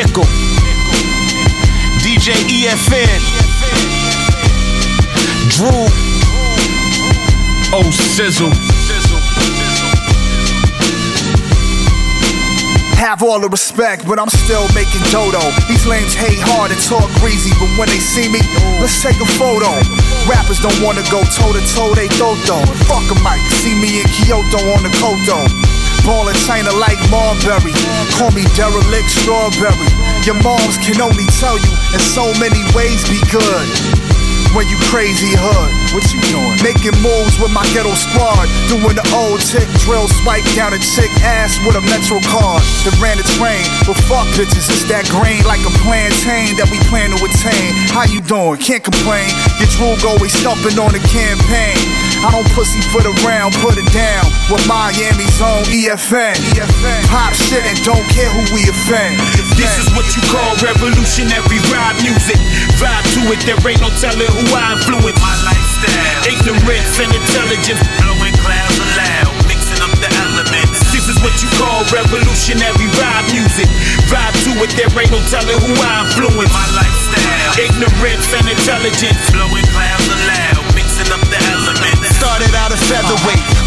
Nickel, DJ EFN, Drew, Oh Sizzle. Have all the respect, but I'm still making dodo. These lames hate hard and talk greasy, but when they see me, let's take a photo. Rappers don't wanna go toe to toe, they dodo. Fuck a mic, see me in Kyoto on the Kodo. Ballin' China like Marbury. Call me derelict strawberry. Your moms can only tell you in so many ways be good when you crazy hood. What you doing? Making moves with my ghetto squad. Doing the old tick drill swipe down a chick ass with a metro card. That ran the train. But fuck bitches, it's that grain like a plantain that we plan to attain. How you doing? Can't complain. Your drool always stumping on the campaign. I don't pussy foot around, put it down with Miami's own EFN. EFN. Pop shit and don't care who we offend. This is what you call revolutionary rap music. Vibe to it, there ain't no telling who I influence. My lifestyle, ignorance and intelligence, blowing clouds aloud, mixing up the elements. This is what you call revolutionary rap music. Vibe to it, there ain't no telling who I influence. My lifestyle, ignorance and intelligence,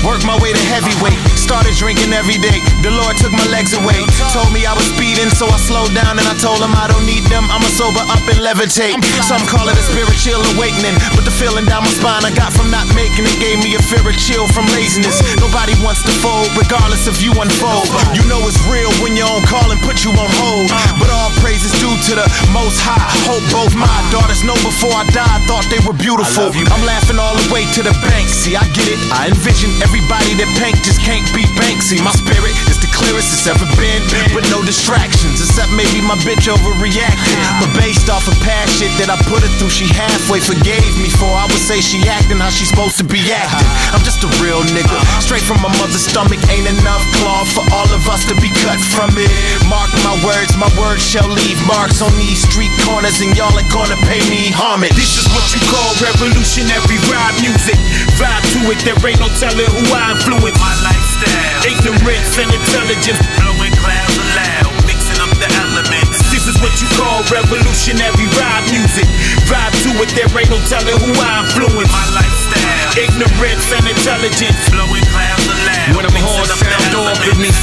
worked my way to heavyweight. Started drinking every day. The Lord took my legs away. Told me I was speeding, so I slowed down and I told him I don't need them. I'ma sober up and levitate. Some call it a spiritual awakening, but the feeling down my spine I got from not making it gave me a fear of chill from laziness. Nobody wants to fold, regardless if you unfold. You know it's real when you're on call and put you on hold. But all praise is due to the Most High. Hope both my daughters know before I die, I thought they were beautiful. I'm laughing all the way to the bank. See, I get it. I envision everybody that paint just can't be Banksy. My spirit is the clearest it's ever been, with no distractions, except maybe my bitch overreacted. But based off of past shit that I put her through, she halfway forgave me for. I would say she acting how she supposed to be acting. I'm just a real nigga, straight from my mother's stomach. Ain't enough cloth for all of us to be cut from it. Mark my words, my words shall leave marks on these street corners, and y'all are gonna pay me homage. This is what you call revolutionary rap music. Vibe to it, there ain't no telling who I influence. My lifestyle, ignorance and intelligence, blowing clouds aloud, mixing up the elements. This is what you call revolutionary rap music. Vibe to it, there ain't no telling who I influence. My lifestyle, ignorance and intelligence, blowing clouds aloud. When I'm mixing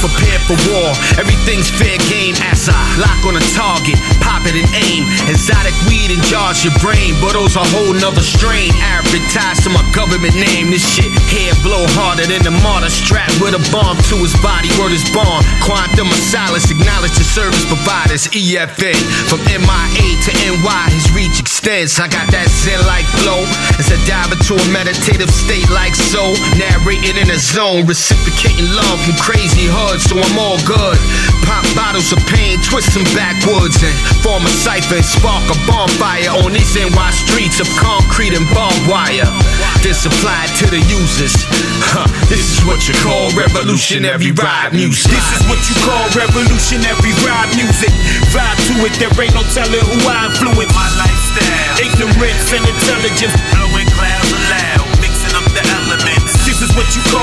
off, it elements. means prepare for war. Everything's fair game as I lock on a target, pop it and aim. Exotic weed and jars your brain, but those a whole nother strain. Arabic ties to my government name. This shit here blow harder than the martyr. Strapped with a bomb to his body, word is born. Quantum of silence, acknowledge the service providers. EFN from MIA to NY, his. I got that zen like flow as I dive into a meditative state like so. Narrating in a zone, reciprocating love from crazy hoods, so I'm all good. Pop bottles of pain, twist them backwoods and form a cipher and spark a bonfire on these NY streets of concrete and barbed wire. Then supplied to the users. Huh, this is what you call revolutionary ride music. This is what you call revolutionary rap music. Vibe to it, there ain't no telling who I influence. And intelligence, blowing clouds aloud, mixing up the elements. This is what you call